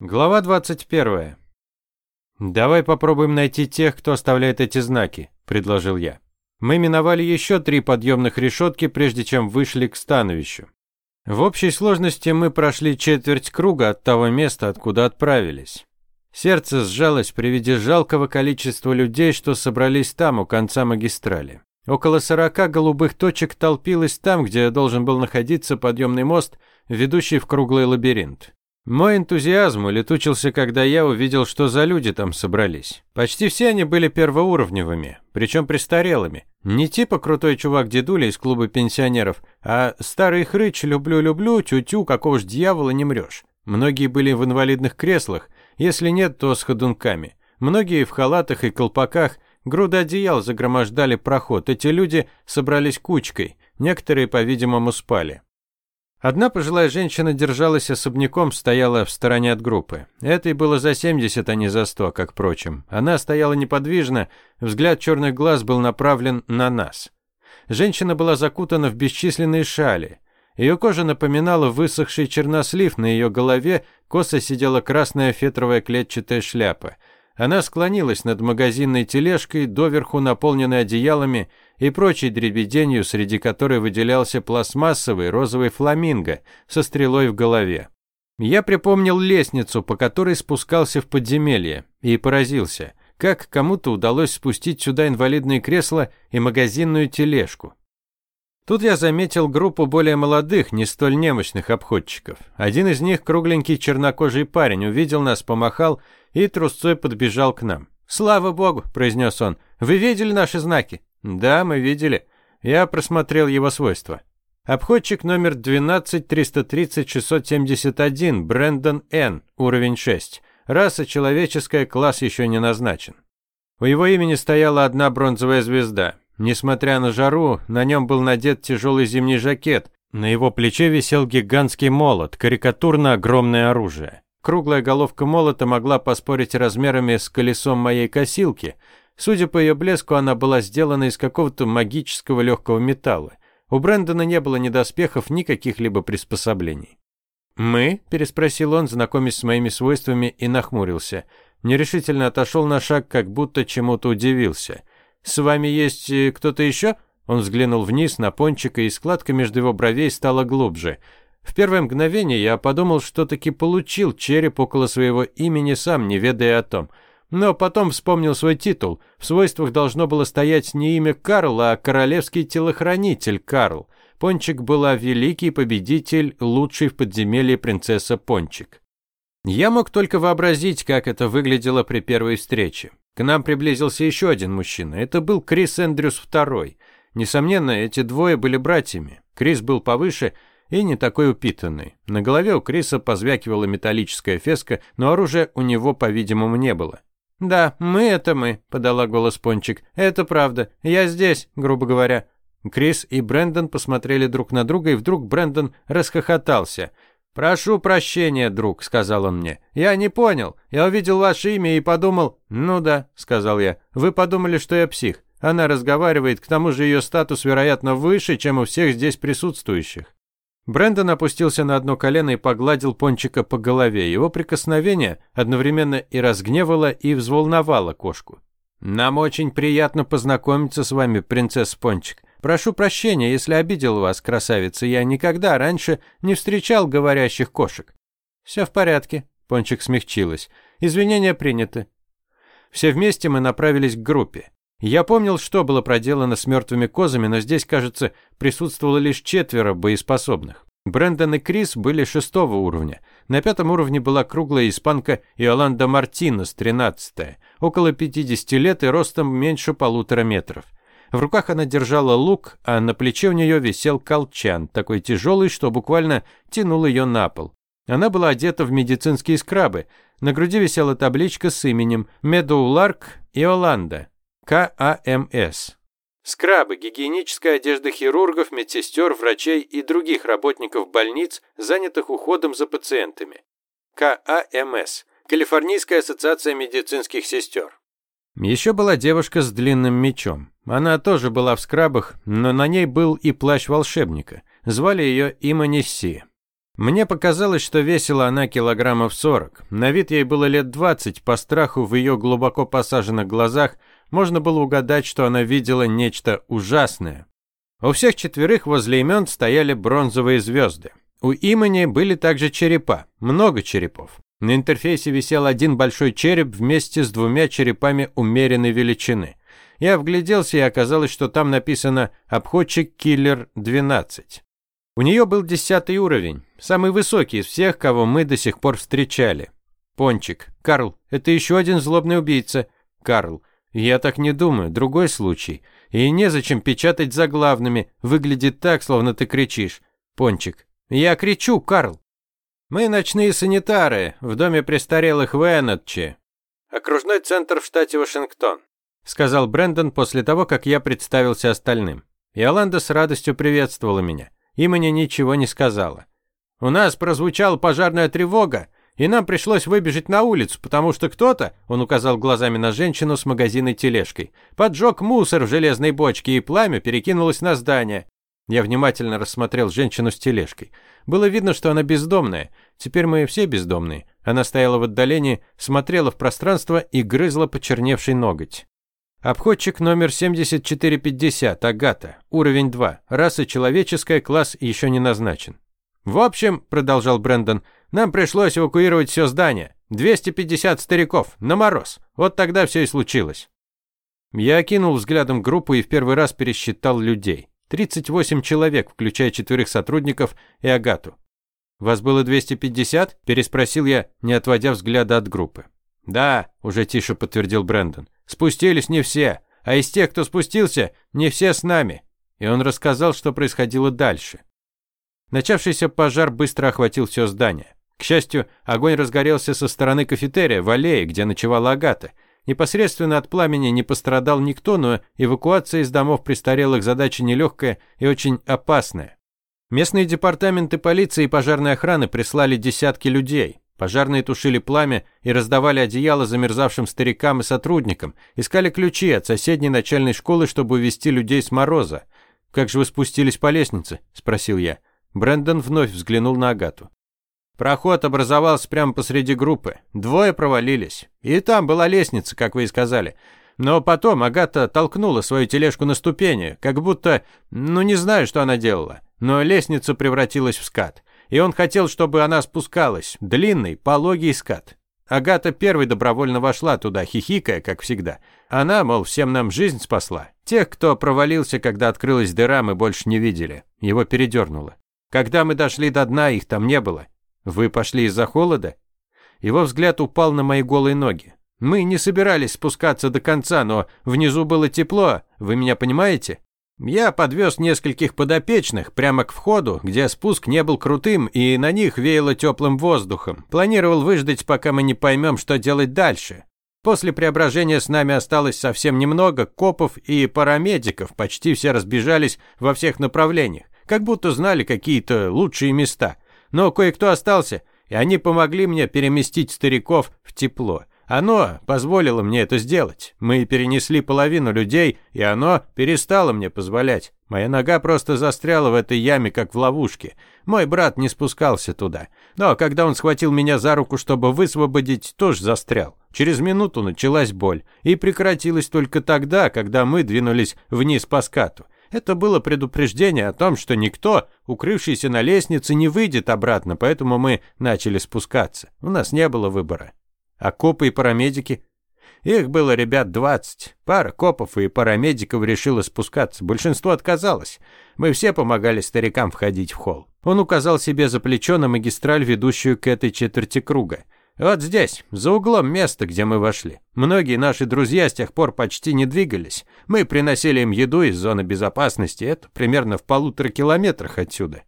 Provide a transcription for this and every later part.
Глава 21. «Давай попробуем найти тех, кто оставляет эти знаки», – предложил я. Мы миновали еще три подъемных решетки, прежде чем вышли к становищу. В общей сложности мы прошли четверть круга от того места, откуда отправились. Сердце сжалось при виде жалкого количества людей, что собрались там, у конца магистрали. Около сорока голубых точек толпилось там, где должен был находиться подъемный мост, ведущий в круглый лабиринт. Мой энтузиазм улетучился, когда я увидел, что за люди там собрались. Почти все они были первоуровневыми, причем престарелыми. Не типа крутой чувак-дедуля из клуба пенсионеров, а старый хрыч «люблю-люблю, тю-тю, какого ж дьявола не мрешь». Многие были в инвалидных креслах, если нет, то с ходунками. Многие в халатах и колпаках, груда одеял загромождали проход. Эти люди собрались кучкой, некоторые, по-видимому, спали. Одна пожилая женщина держалась особняком, стояла в стороне от группы. Этой было за 70, а не за 100, как прочим. Она стояла неподвижно, взгляд черных глаз был направлен на нас. Женщина была закутана в бесчисленные шали. Ее кожа напоминала высохший чернослив, на ее голове косо сидела красная фетровая клетчатая шляпа. Она склонилась над магазинной тележкой, доверху наполненной одеялами, и прочей дребеденью, среди которой выделялся пластмассовый розовый фламинго со стрелой в голове. Я припомнил лестницу, по которой спускался в подземелье, и поразился, как кому-то удалось спустить сюда инвалидные кресла и магазинную тележку. Тут я заметил группу более молодых, не столь немощных обходчиков. Один из них, кругленький чернокожий парень, увидел нас, помахал и трусцой подбежал к нам. «Слава богу!» – произнес он. «Вы видели наши знаки?» Да, мы видели. Я просмотрел его свойства. Обходчик номер 12-330-671, Брэндон Н, уровень 6. Раса человеческая, класс еще не назначен. У его имени стояла одна бронзовая звезда. Несмотря на жару, на нем был надет тяжелый зимний жакет. На его плече висел гигантский молот, карикатурно огромное оружие. Круглая головка молота могла поспорить размерами с колесом моей косилки – Судя по ее блеску, она была сделана из какого-то магического легкого металла. У Брэндона не было ни доспехов, ни каких-либо приспособлений. «Мы?» – переспросил он, знакомясь с моими свойствами, и нахмурился. Нерешительно отошел на шаг, как будто чему-то удивился. «С вами есть э, кто-то еще?» Он взглянул вниз на пончика, и складка между его бровей стала глубже. В первое мгновение я подумал, что таки получил череп около своего имени, сам не ведая о том – но потом вспомнил свой титул. В свойствах должно было стоять не имя Карл, а королевский телохранитель Карл. Пончик была великий победитель, лучший в подземелье принцесса Пончик. Я мог только вообразить, как это выглядело при первой встрече. К нам приблизился еще один мужчина. Это был Крис Эндрюс II. Несомненно, эти двое были братьями. Крис был повыше и не такой упитанный. На голове у Криса позвякивала металлическая феска, но оружия у него, по-видимому, не было. «Да, мы – это мы», – подала голос Пончик. «Это правда. Я здесь, грубо говоря». Крис и Брэндон посмотрели друг на друга, и вдруг Брэндон расхохотался. «Прошу прощения, друг», – сказал он мне. «Я не понял. Я увидел ваше имя и подумал...» «Ну да», – сказал я. «Вы подумали, что я псих. Она разговаривает, к тому же ее статус, вероятно, выше, чем у всех здесь присутствующих». Брэндон опустился на одно колено и погладил Пончика по голове. Его прикосновение одновременно и разгневало, и взволновало кошку. «Нам очень приятно познакомиться с вами, принцесса Пончик. Прошу прощения, если обидел вас, красавица. Я никогда раньше не встречал говорящих кошек». «Все в порядке», — Пончик смягчилась. «Извинения приняты». Все вместе мы направились к группе. Я помнил, что было проделано с мертвыми козами, но здесь, кажется, присутствовало лишь четверо боеспособных. Брэндон и Крис были шестого уровня. На пятом уровне была круглая испанка Иоланда Мартинес, тринадцатая, около 50 лет и ростом меньше полутора метров. В руках она держала лук, а на плече у нее висел колчан, такой тяжелый, что буквально тянул ее на пол. Она была одета в медицинские скрабы. На груди висела табличка с именем Медоу Ларк Иоланда. КАМС. Скрабы – гигиеническая одежда хирургов, медсестер, врачей и других работников больниц, занятых уходом за пациентами. КАМС – Калифорнийская ассоциация медицинских сестер. Еще была девушка с длинным мечом. Она тоже была в скрабах, но на ней был и плащ волшебника. Звали ее Иманисси. Мне показалось, что весила она килограммов сорок. На вид ей было лет двадцать, по страху в ее глубоко посаженных глазах можно было угадать, что она видела нечто ужасное. У всех четверых возле имен стояли бронзовые звезды. У имени были также черепа, много черепов. На интерфейсе висел один большой череп вместе с двумя черепами умеренной величины. Я вгляделся и оказалось, что там написано «Обходчик Киллер 12». У нее был десятый уровень, самый высокий из всех, кого мы до сих пор встречали. Пончик. Карл, это еще один злобный убийца. Карл. Я так не думаю, другой случай. И незачем печатать заглавными, выглядит так, словно ты кричишь. Пончик. Я кричу, Карл. Мы ночные санитары в доме престарелых в Эннетче. Окружной центр в штате Вашингтон, сказал Брэндон после того, как я представился остальным. Иоланда с радостью приветствовала меня и мне ничего не сказала. У нас прозвучала пожарная тревога, и нам пришлось выбежать на улицу, потому что кто-то, он указал глазами на женщину с магазинной тележкой, поджег мусор в железной бочке, и пламя перекинулось на здание. Я внимательно рассмотрел женщину с тележкой. Было видно, что она бездомная. Теперь мы все бездомные. Она стояла в отдалении, смотрела в пространство и грызла почерневший ноготь. Обходчик номер 7450, Агата, уровень 2, раса человеческая, класс еще не назначен. В общем, продолжал Брэндон, нам пришлось эвакуировать все здание. 250 стариков, на мороз. Вот тогда все и случилось. Я окинул взглядом группу и в первый раз пересчитал людей. 38 человек, включая четверых сотрудников и Агату. «Вас было 250?» – переспросил я, не отводя взгляда от группы. «Да», – уже тише подтвердил Брэндон. Спустились не все, а из тех, кто спустился, не все с нами. И он рассказал, что происходило дальше. Начавшийся пожар быстро охватил все здание. К счастью, огонь разгорелся со стороны кафетерия, в аллее, где ночевала Агата. Непосредственно от пламени не пострадал никто, но эвакуация из домов престарелых задача нелегкая и очень опасная. Местные департаменты полиции и пожарной охраны прислали десятки людей. Пожарные тушили пламя и раздавали одеяло замерзавшим старикам и сотрудникам, искали ключи от соседней начальной школы, чтобы увести людей с мороза. «Как же вы спустились по лестнице?» – спросил я. Брэндон вновь взглянул на Агату. Проход образовался прямо посреди группы. Двое провалились. И там была лестница, как вы и сказали. Но потом Агата толкнула свою тележку на ступени, как будто... Ну, не знаю, что она делала. Но лестница превратилась в скат и он хотел, чтобы она спускалась. Длинный, пологий скат. Агата первой добровольно вошла туда, хихикая, как всегда. Она, мол, всем нам жизнь спасла. Тех, кто провалился, когда открылась дыра, мы больше не видели. Его передернуло. Когда мы дошли до дна, их там не было. Вы пошли из-за холода? Его взгляд упал на мои голые ноги. Мы не собирались спускаться до конца, но внизу было тепло, вы меня понимаете? Я подвез нескольких подопечных прямо к входу, где спуск не был крутым и на них веяло теплым воздухом. Планировал выждать, пока мы не поймем, что делать дальше. После преображения с нами осталось совсем немного копов и парамедиков, почти все разбежались во всех направлениях, как будто знали какие-то лучшие места. Но кое-кто остался, и они помогли мне переместить стариков в тепло. Оно позволило мне это сделать. Мы перенесли половину людей, и оно перестало мне позволять. Моя нога просто застряла в этой яме, как в ловушке. Мой брат не спускался туда. Но когда он схватил меня за руку, чтобы высвободить, тоже застрял. Через минуту началась боль. И прекратилась только тогда, когда мы двинулись вниз по скату. Это было предупреждение о том, что никто, укрывшийся на лестнице, не выйдет обратно, поэтому мы начали спускаться. У нас не было выбора. А копы и парамедики? Их было ребят двадцать. Пара копов и парамедиков решила спускаться. Большинство отказалось. Мы все помогали старикам входить в холл. Он указал себе за плечо на магистраль, ведущую к этой четверти круга. Вот здесь, за углом места, где мы вошли. Многие наши друзья с тех пор почти не двигались. Мы приносили им еду из зоны безопасности, это примерно в полутора километрах отсюда.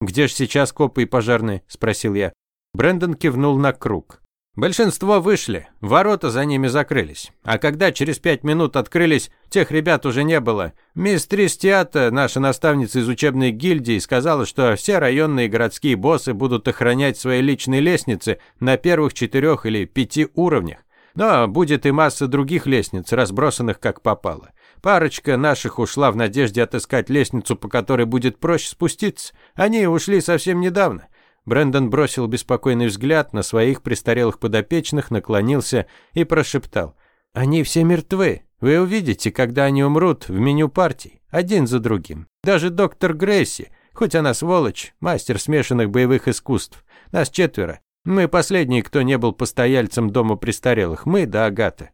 «Где же сейчас копы и пожарные?» – спросил я. Брэндон кивнул на круг. Большинство вышли, ворота за ними закрылись. А когда через пять минут открылись, тех ребят уже не было. Мисс Тристиата, наша наставница из учебной гильдии, сказала, что все районные городские боссы будут охранять свои личные лестницы на первых четырех или пяти уровнях. Но будет и масса других лестниц, разбросанных как попало. Парочка наших ушла в надежде отыскать лестницу, по которой будет проще спуститься. Они ушли совсем недавно. Брендон бросил беспокойный взгляд на своих престарелых подопечных, наклонился и прошептал. «Они все мертвы. Вы увидите, когда они умрут в меню партий, один за другим. Даже доктор Грейси, хоть она сволочь, мастер смешанных боевых искусств. Нас четверо. Мы последние, кто не был постояльцем дома престарелых. Мы да Агата.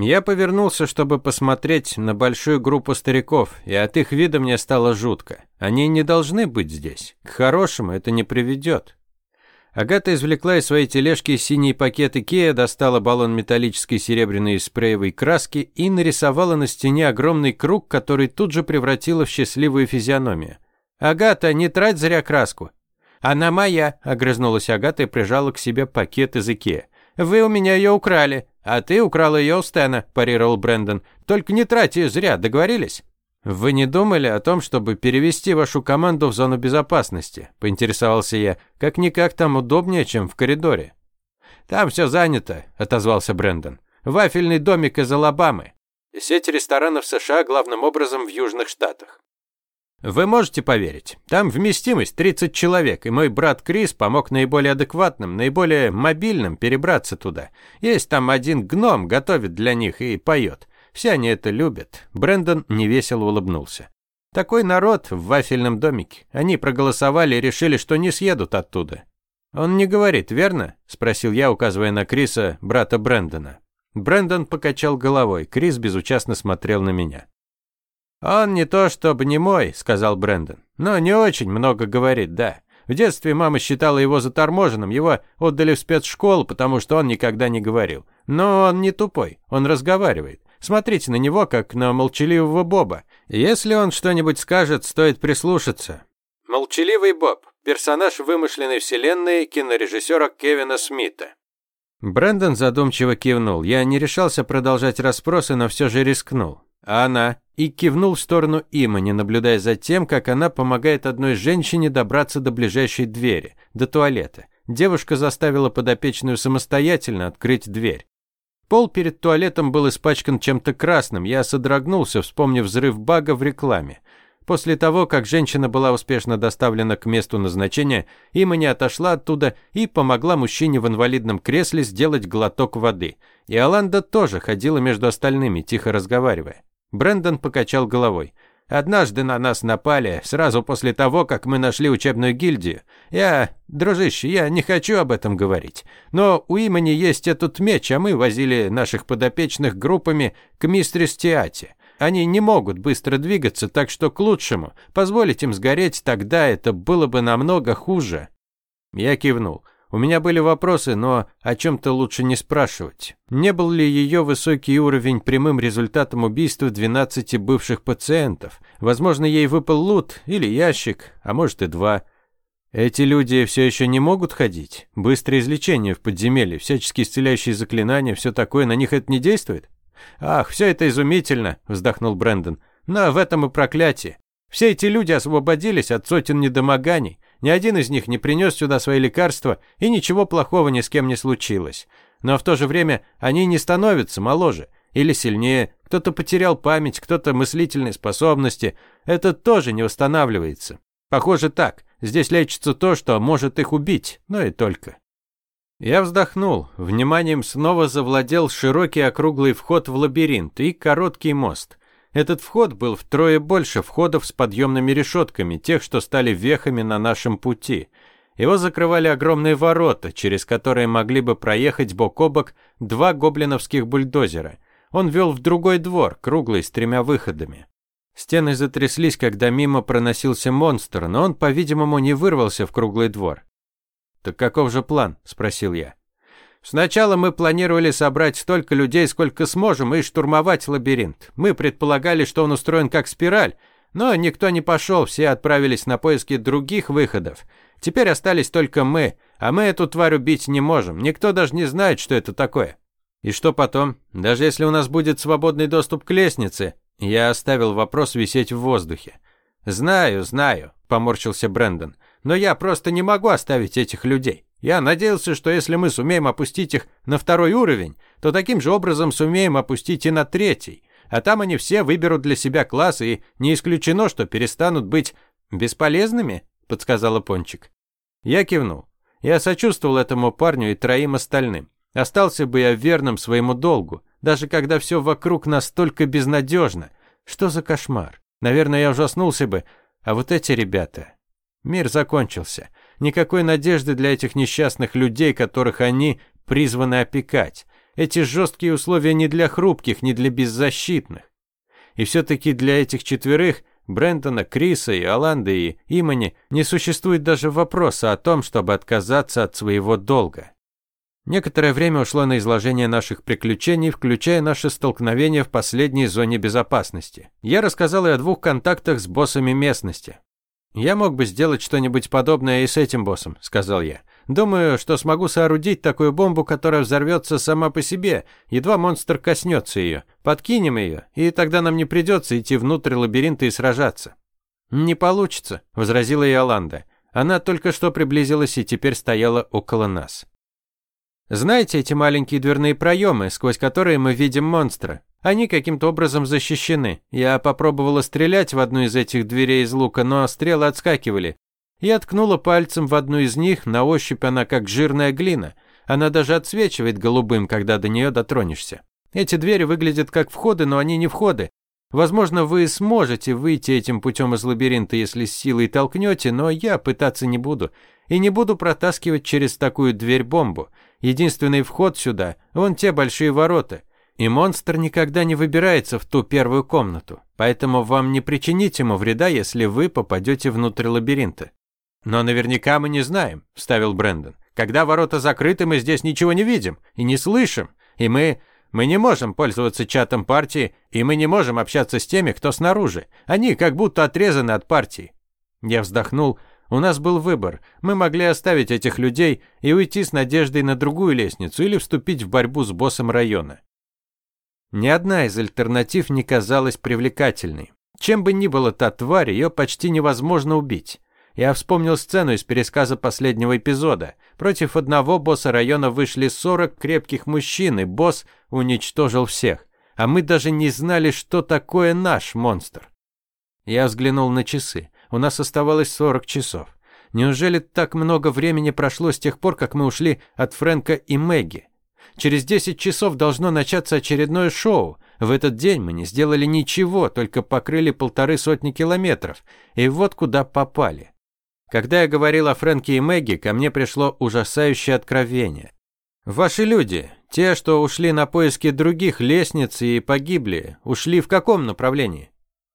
Я повернулся, чтобы посмотреть на большую группу стариков, и от их вида мне стало жутко. Они не должны быть здесь. К хорошему это не приведет. Агата извлекла из своей тележки синий пакет Икея, достала баллон металлической серебряной спреевой краски и нарисовала на стене огромный круг, который тут же превратила в счастливую физиономию. «Агата, не трать зря краску!» «Она моя!» – огрызнулась Агата и прижала к себе пакет из Икея. «Вы у меня ее украли!» «А ты украл ее у Стэна», – парировал Брэндон. «Только не трать ее зря, договорились?» «Вы не думали о том, чтобы перевести вашу команду в зону безопасности?» – поинтересовался я. «Как-никак там удобнее, чем в коридоре». «Там все занято», – отозвался Брэндон. «Вафельный домик из Алабамы». Сеть ресторанов США главным образом в Южных Штатах. Вы можете поверить, там вместимость 30 человек, и мой брат Крис помог наиболее адекватным, наиболее мобильным перебраться туда. Есть там один гном, готовит для них и поет. Все они это любят. Брэндон невесело улыбнулся. Такой народ в вафельном домике. Они проголосовали и решили, что не съедут оттуда. Он не говорит, верно? спросил я, указывая на Криса, брата Брэндона. Брэндон покачал головой. Крис безучастно смотрел на меня. «Он не то чтобы не мой», — сказал Брэндон. «Но не очень много говорит, да. В детстве мама считала его заторможенным, его отдали в спецшколу, потому что он никогда не говорил. Но он не тупой, он разговаривает. Смотрите на него, как на молчаливого Боба. Если он что-нибудь скажет, стоит прислушаться». Молчаливый Боб – персонаж вымышленной вселенной кинорежиссера Кевина Смита. Брэндон задумчиво кивнул. Я не решался продолжать расспросы, но все же рискнул. А она? И кивнул в сторону Имани, наблюдая за тем, как она помогает одной женщине добраться до ближайшей двери, до туалета. Девушка заставила подопечную самостоятельно открыть дверь. Пол перед туалетом был испачкан чем-то красным. Я содрогнулся, вспомнив взрыв бага в рекламе. После того, как женщина была успешно доставлена к месту назначения, Имани отошла оттуда и помогла мужчине в инвалидном кресле сделать глоток воды. И Аланда тоже ходила между остальными, тихо разговаривая. Брендон покачал головой. Однажды на нас напали, сразу после того, как мы нашли учебную гильдию. Я, дружище, я не хочу об этом говорить. Но у имени есть этот меч, а мы возили наших подопечных группами к мистерис Тиате. Они не могут быстро двигаться, так что к лучшему. Позволить им сгореть тогда это было бы намного хуже. Я кивнул. У меня были вопросы, но о чем-то лучше не спрашивать. Не был ли ее высокий уровень прямым результатом убийства 12 бывших пациентов? Возможно, ей выпал лут или ящик, а может и два. Эти люди все еще не могут ходить? Быстрое излечение в подземелье, всяческие исцеляющие заклинания, все такое, на них это не действует? Ах, все это изумительно, вздохнул Брэндон. Но в этом и проклятие. Все эти люди освободились от сотен недомоганий. Ни один из них не принес сюда свои лекарства, и ничего плохого ни с кем не случилось. Но в то же время они не становятся моложе или сильнее. Кто-то потерял память, кто-то мыслительные способности. Это тоже не восстанавливается. Похоже так. Здесь лечится то, что может их убить, но и только. Я вздохнул. Вниманием снова завладел широкий округлый вход в лабиринт и короткий мост. Этот вход был втрое больше входов с подъемными решетками, тех, что стали вехами на нашем пути. Его закрывали огромные ворота, через которые могли бы проехать бок о бок два гоблиновских бульдозера. Он вел в другой двор, круглый, с тремя выходами. Стены затряслись, когда мимо проносился монстр, но он, по-видимому, не вырвался в круглый двор. «Так каков же план?» – спросил я. Сначала мы планировали собрать столько людей, сколько сможем, и штурмовать лабиринт. Мы предполагали, что он устроен как спираль, но никто не пошел, все отправились на поиски других выходов. Теперь остались только мы, а мы эту тварь убить не можем. Никто даже не знает, что это такое. И что потом? Даже если у нас будет свободный доступ к лестнице, я оставил вопрос висеть в воздухе. Знаю, знаю, поморщился Брэндон. Но я просто не могу оставить этих людей. Я надеялся, что если мы сумеем опустить их на второй уровень, то таким же образом сумеем опустить и на третий. А там они все выберут для себя класс, и не исключено, что перестанут быть бесполезными, подсказала Пончик. Я кивнул. Я сочувствовал этому парню и троим остальным. Остался бы я верным своему долгу, даже когда все вокруг настолько безнадежно. Что за кошмар? Наверное, я ужаснулся бы. А вот эти ребята... Мир закончился. Никакой надежды для этих несчастных людей, которых они призваны опекать. Эти жесткие условия не для хрупких, не для беззащитных. И все-таки для этих четверых, Брентона, Криса и Аланды и Имани, не существует даже вопроса о том, чтобы отказаться от своего долга. Некоторое время ушло на изложение наших приключений, включая наше столкновение в последней зоне безопасности. Я рассказал и о двух контактах с боссами местности. «Я мог бы сделать что-нибудь подобное и с этим боссом», — сказал я. «Думаю, что смогу соорудить такую бомбу, которая взорвется сама по себе, едва монстр коснется ее. Подкинем ее, и тогда нам не придется идти внутрь лабиринта и сражаться». «Не получится», — возразила Иоланда. Она только что приблизилась и теперь стояла около нас. Знаете эти маленькие дверные проемы, сквозь которые мы видим монстра? Они каким-то образом защищены. Я попробовала стрелять в одну из этих дверей из лука, но стрелы отскакивали. Я ткнула пальцем в одну из них, на ощупь она как жирная глина. Она даже отсвечивает голубым, когда до нее дотронешься. Эти двери выглядят как входы, но они не входы. Возможно, вы сможете выйти этим путем из лабиринта, если с силой толкнете, но я пытаться не буду. И не буду протаскивать через такую дверь бомбу. Единственный вход сюда – вон те большие ворота. И монстр никогда не выбирается в ту первую комнату, поэтому вам не причинить ему вреда, если вы попадете внутрь лабиринта. Но наверняка мы не знаем, вставил Брэндон. Когда ворота закрыты, мы здесь ничего не видим и не слышим, и мы мы не можем пользоваться чатом партии, и мы не можем общаться с теми, кто снаружи. Они как будто отрезаны от партии. Я вздохнул у нас был выбор. Мы могли оставить этих людей и уйти с надеждой на другую лестницу или вступить в борьбу с боссом района. Ни одна из альтернатив не казалась привлекательной. Чем бы ни была та тварь, ее почти невозможно убить. Я вспомнил сцену из пересказа последнего эпизода. Против одного босса района вышли 40 крепких мужчин, и босс уничтожил всех. А мы даже не знали, что такое наш монстр. Я взглянул на часы. У нас оставалось 40 часов. Неужели так много времени прошло с тех пор, как мы ушли от Фрэнка и Мэгги? Через 10 часов должно начаться очередное шоу. В этот день мы не сделали ничего, только покрыли полторы сотни километров. И вот куда попали. Когда я говорил о Фрэнке и Мэгги, ко мне пришло ужасающее откровение. Ваши люди, те, что ушли на поиски других лестниц и погибли, ушли в каком направлении?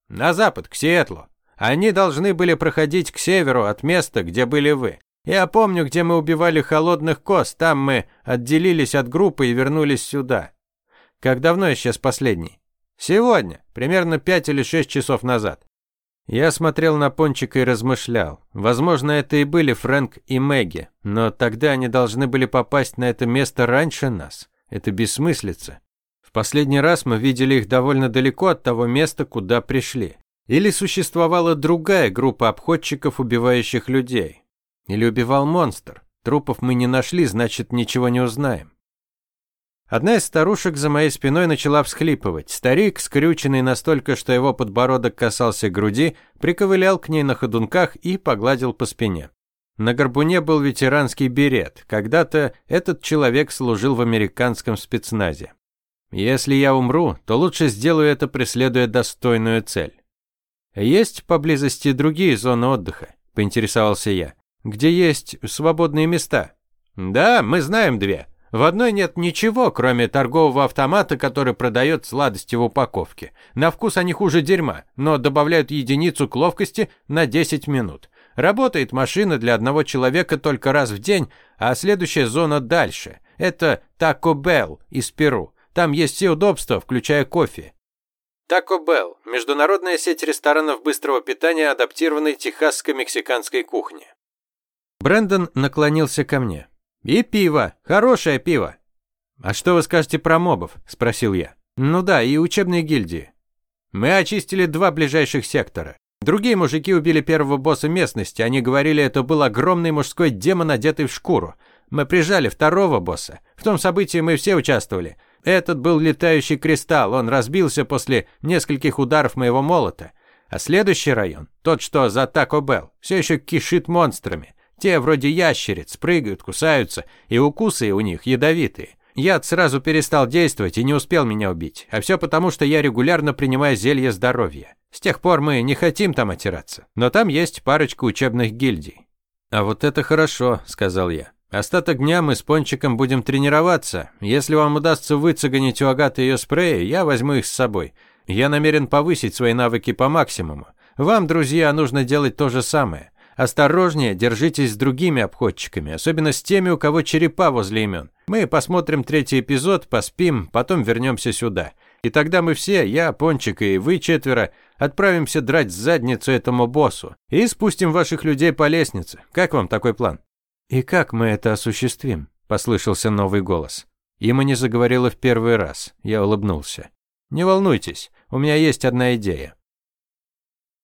На запад, к Сиэтлу. Они должны были проходить к северу от места, где были вы. Я помню, где мы убивали холодных коз, там мы отделились от группы и вернулись сюда. Как давно исчез последний? Сегодня, примерно пять или шесть часов назад. Я смотрел на Пончика и размышлял. Возможно, это и были Фрэнк и Мэгги, но тогда они должны были попасть на это место раньше нас. Это бессмыслица. В последний раз мы видели их довольно далеко от того места, куда пришли. Или существовала другая группа обходчиков, убивающих людей? Или убивал монстр? Трупов мы не нашли, значит, ничего не узнаем. Одна из старушек за моей спиной начала всхлипывать. Старик, скрюченный настолько, что его подбородок касался груди, приковылял к ней на ходунках и погладил по спине. На горбуне был ветеранский берет. Когда-то этот человек служил в американском спецназе. Если я умру, то лучше сделаю это, преследуя достойную цель. «Есть поблизости другие зоны отдыха?» – поинтересовался я. «Где есть свободные места?» «Да, мы знаем две. В одной нет ничего, кроме торгового автомата, который продает сладости в упаковке. На вкус они хуже дерьма, но добавляют единицу к ловкости на 10 минут. Работает машина для одного человека только раз в день, а следующая зона дальше. Это Taco Bell из Перу. Там есть все удобства, включая кофе. Taco Bell – международная сеть ресторанов быстрого питания, адаптированной техасско-мексиканской кухне. Брэндон наклонился ко мне. «И пиво. Хорошее пиво». «А что вы скажете про мобов?» – спросил я. «Ну да, и учебные гильдии». «Мы очистили два ближайших сектора. Другие мужики убили первого босса местности. Они говорили, это был огромный мужской демон, одетый в шкуру. Мы прижали второго босса. В том событии мы все участвовали. Этот был летающий кристалл, он разбился после нескольких ударов моего молота. А следующий район, тот, что за Тако Белл, все еще кишит монстрами. Те вроде ящериц, прыгают, кусаются, и укусы у них ядовитые. Яд сразу перестал действовать и не успел меня убить. А все потому, что я регулярно принимаю зелье здоровья. С тех пор мы не хотим там отираться. Но там есть парочка учебных гильдий. А вот это хорошо, сказал я. Остаток дня мы с Пончиком будем тренироваться. Если вам удастся выцегонить у Агаты ее спреи, я возьму их с собой. Я намерен повысить свои навыки по максимуму. Вам, друзья, нужно делать то же самое. Осторожнее держитесь с другими обходчиками, особенно с теми, у кого черепа возле имен. Мы посмотрим третий эпизод, поспим, потом вернемся сюда. И тогда мы все, я, Пончик и вы четверо, отправимся драть задницу этому боссу и спустим ваших людей по лестнице. Как вам такой план? И как мы это осуществим? Послышался новый голос. Имани заговорила в первый раз. Я улыбнулся. Не волнуйтесь, у меня есть одна идея.